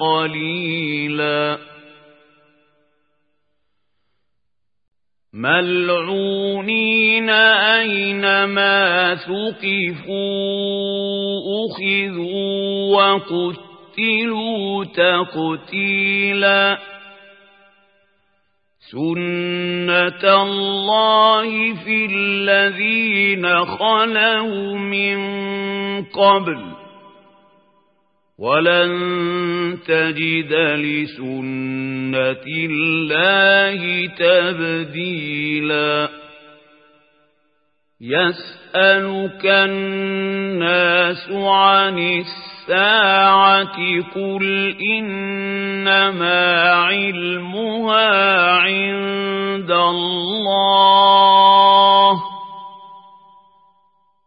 قليلا. ملعونين أينما ثقفوا أخذوا وقتلوا تقتيلا. سنة الله في الذين خلوا من قبل. ولن تجد لسنة الله تبديلا. يسألك الناس عن الساعة قل إنما علمها عند الله.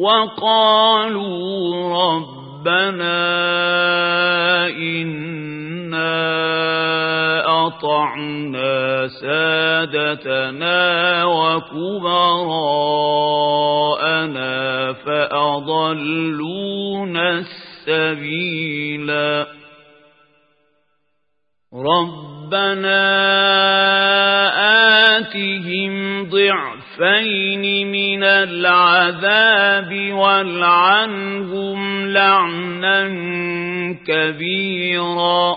وقالوا ربنا إنا أطعنا سادتنا وكبراءنا فأضلونا السبيلا. ربنا آتهم ضعفا ضعفين من العذاب والعنهم لعنا كبيرا.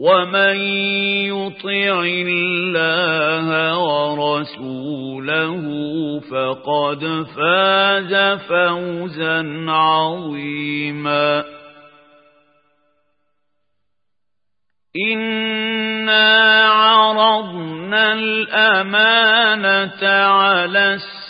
ومن يطع الله ورسوله فقد فاز فوزا عظيما إنا عرضنا الأمانة على السلام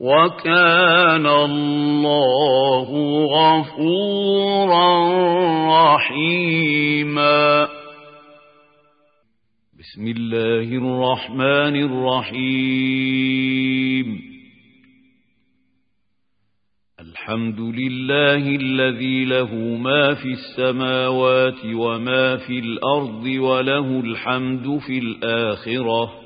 وكان الله غفورا رحيما. بسم الله الرحمن الرحيم. الحمد لله الذي له ما في السماوات وما في الأرض وله الحمد في الآخرة.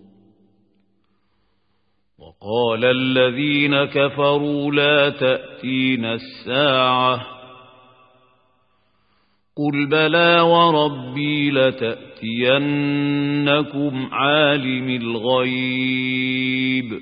وقال الذين كفروا لا تأتين الساعة قل بلى وربي لتأتينكم عالم الغيب